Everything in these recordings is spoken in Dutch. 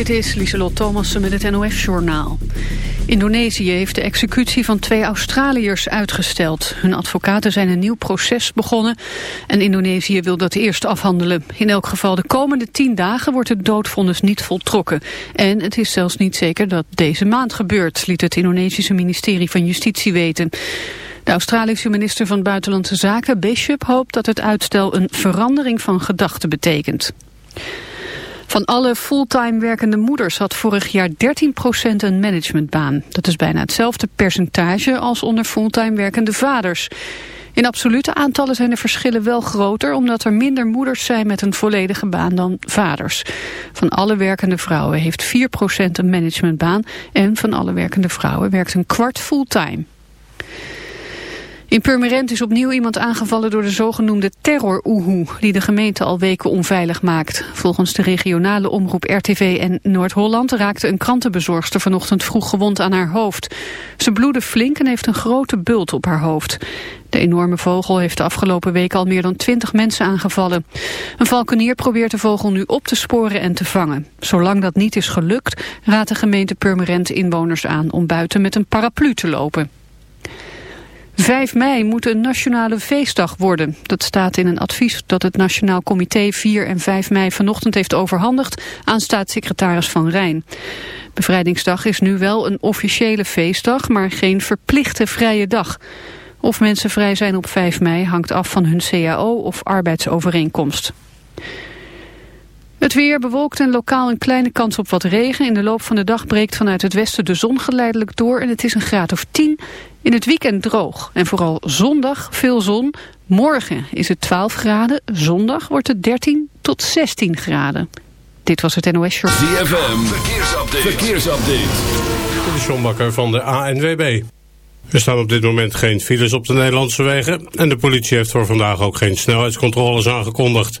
Dit is Lieselot Thomassen met het NOS-journaal. Indonesië heeft de executie van twee Australiërs uitgesteld. Hun advocaten zijn een nieuw proces begonnen en Indonesië wil dat eerst afhandelen. In elk geval de komende tien dagen wordt het doodvonnis niet voltrokken. En het is zelfs niet zeker dat deze maand gebeurt, liet het Indonesische ministerie van Justitie weten. De Australische minister van Buitenlandse Zaken, Bishop, hoopt dat het uitstel een verandering van gedachten betekent. Van alle fulltime werkende moeders had vorig jaar 13% een managementbaan. Dat is bijna hetzelfde percentage als onder fulltime werkende vaders. In absolute aantallen zijn de verschillen wel groter... omdat er minder moeders zijn met een volledige baan dan vaders. Van alle werkende vrouwen heeft 4% een managementbaan... en van alle werkende vrouwen werkt een kwart fulltime. In Purmerend is opnieuw iemand aangevallen door de zogenoemde terror-oehoe... die de gemeente al weken onveilig maakt. Volgens de regionale omroep RTV en Noord-Holland... raakte een krantenbezorgster vanochtend vroeg gewond aan haar hoofd. Ze bloedde flink en heeft een grote bult op haar hoofd. De enorme vogel heeft de afgelopen week al meer dan twintig mensen aangevallen. Een valkenier probeert de vogel nu op te sporen en te vangen. Zolang dat niet is gelukt, raadt de gemeente Purmerend inwoners aan... om buiten met een paraplu te lopen. 5 mei moet een nationale feestdag worden. Dat staat in een advies dat het Nationaal Comité 4 en 5 mei vanochtend heeft overhandigd aan staatssecretaris Van Rijn. Bevrijdingsdag is nu wel een officiële feestdag, maar geen verplichte vrije dag. Of mensen vrij zijn op 5 mei hangt af van hun CAO of arbeidsovereenkomst. Het weer bewolkt en lokaal een kleine kans op wat regen. In de loop van de dag breekt vanuit het westen de zon geleidelijk door en het is een graad of 10. In het weekend droog en vooral zondag veel zon. Morgen is het 12 graden, zondag wordt het 13 tot 16 graden. Dit was het NOS Show. ZFM, verkeersupdate. verkeersupdate. De Sjombakker van de ANWB. Er staan op dit moment geen files op de Nederlandse wegen... en de politie heeft voor vandaag ook geen snelheidscontroles aangekondigd.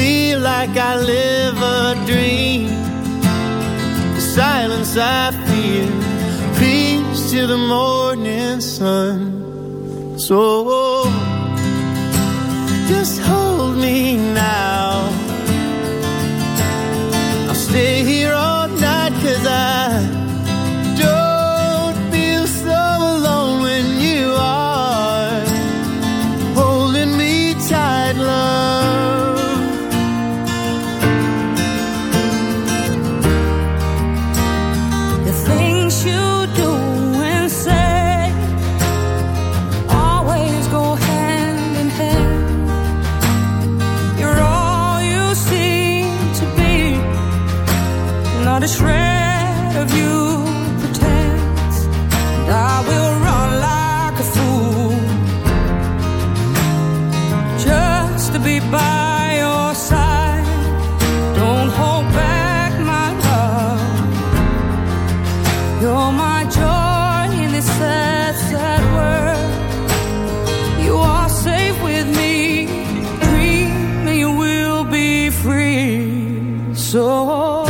feel like I live a dream. The silence I feel, peace to the morning sun. So just hold me now. I'll stay here all free. So.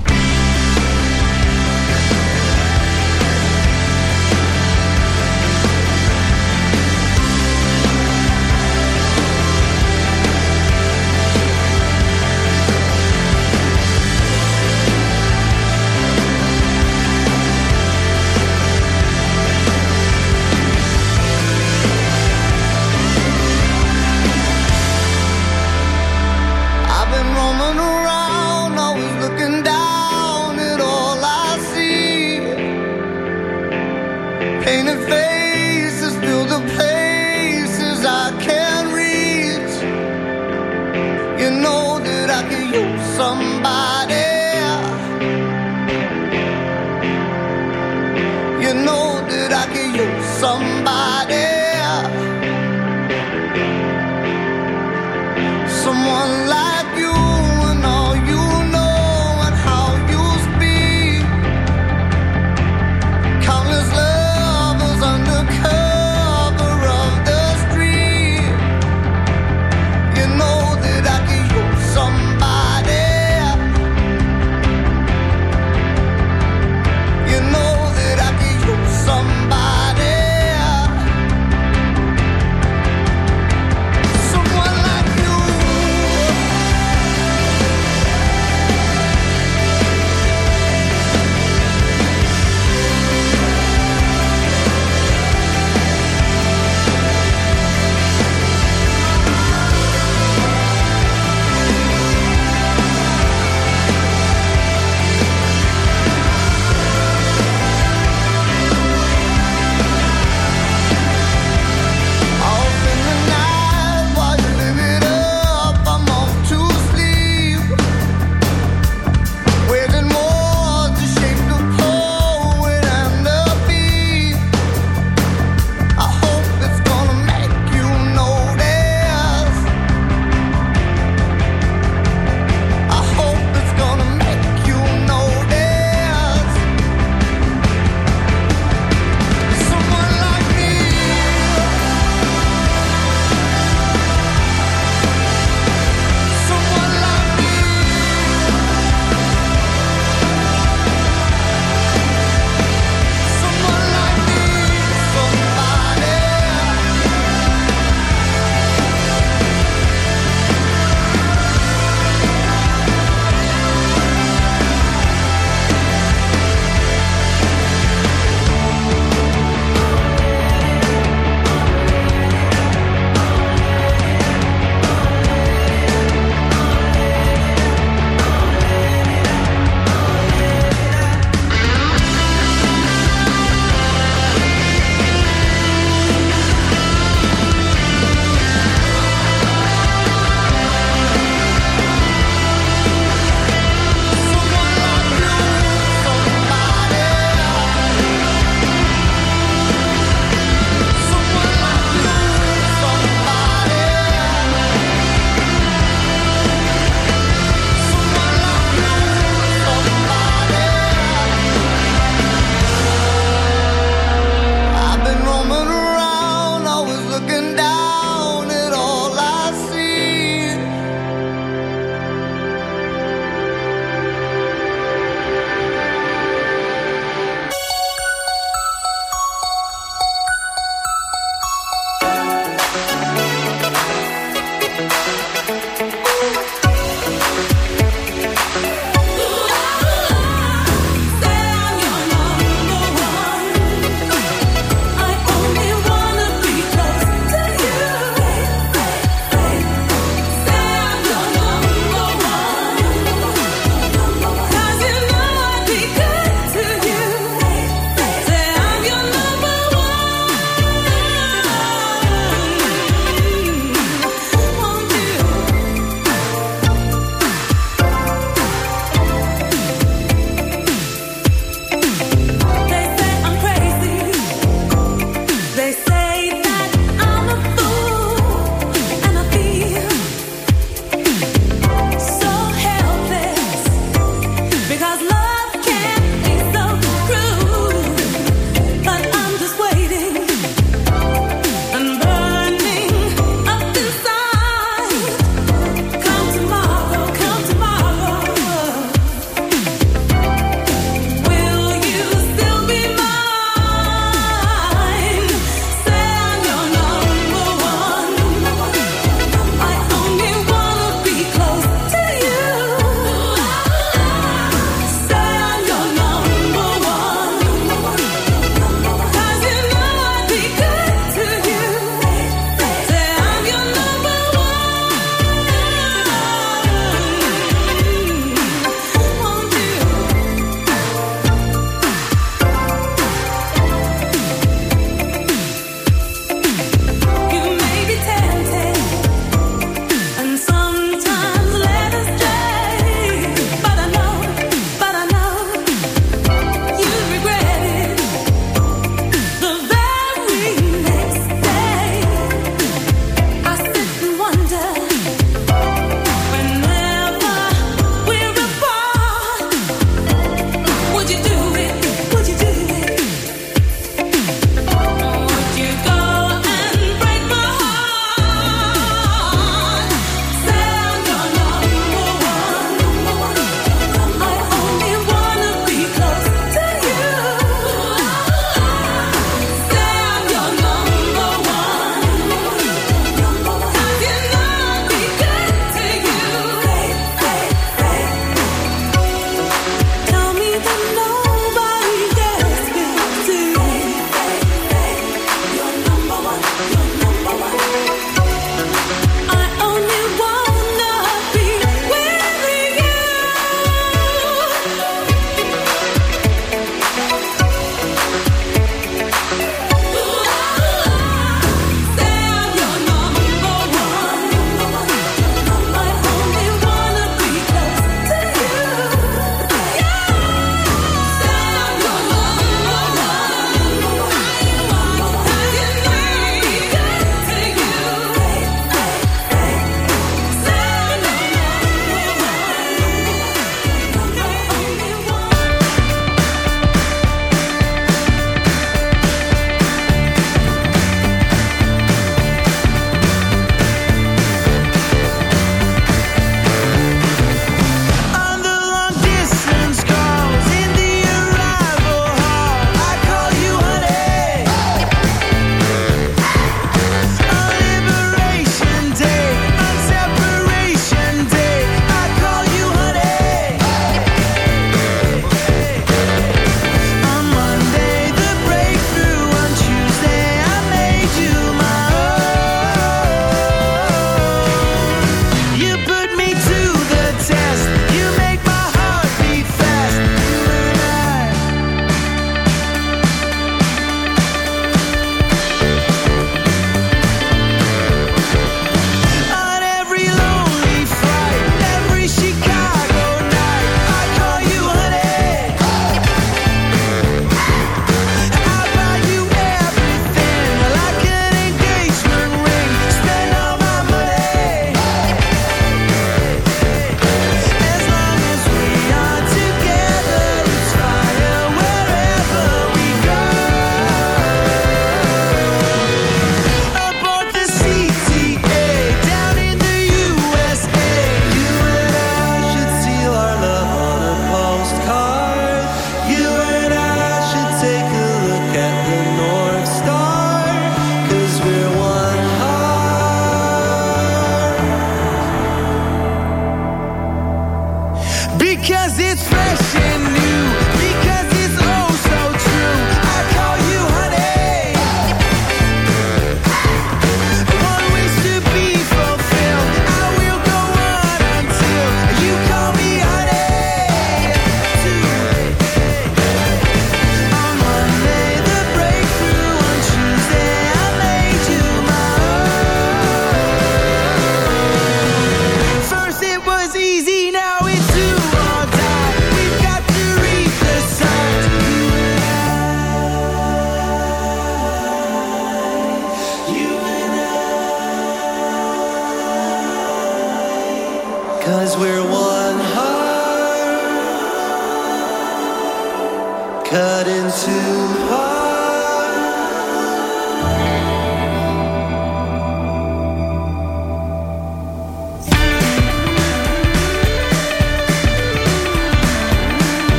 Because it's fresh.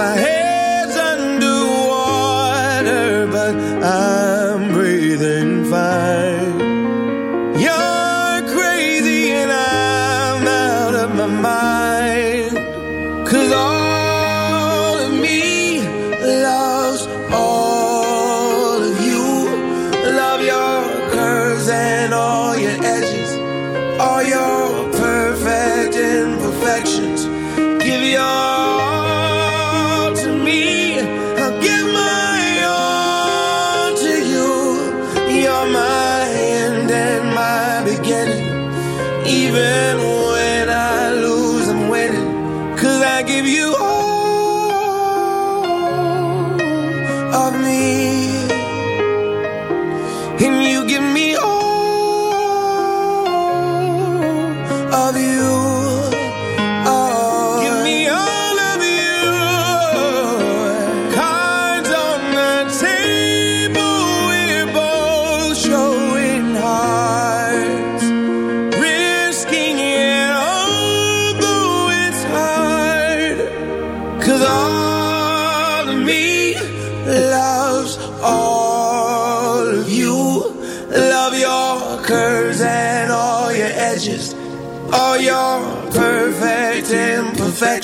my head.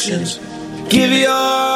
emotions. Give your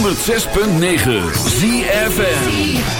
106.9 ZFN